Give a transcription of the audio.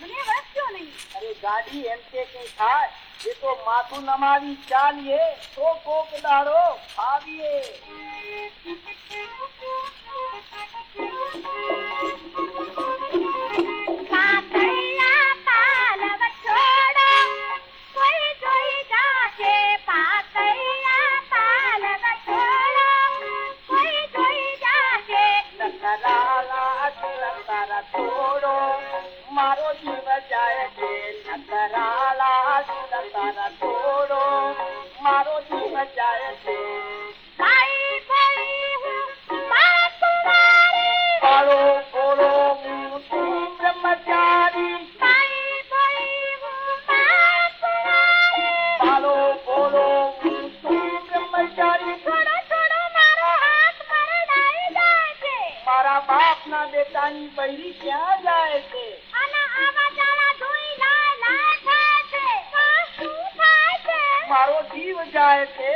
મને વાંચ્યો નહીં. અરે ગાડી એમ કે કઈ થાય એ તો માથું નમાવી ચાલીએ તો કોક દાડો આવીએ પોતાની બૈરી ક્યાં જાય છે? અને આવા જાય છે.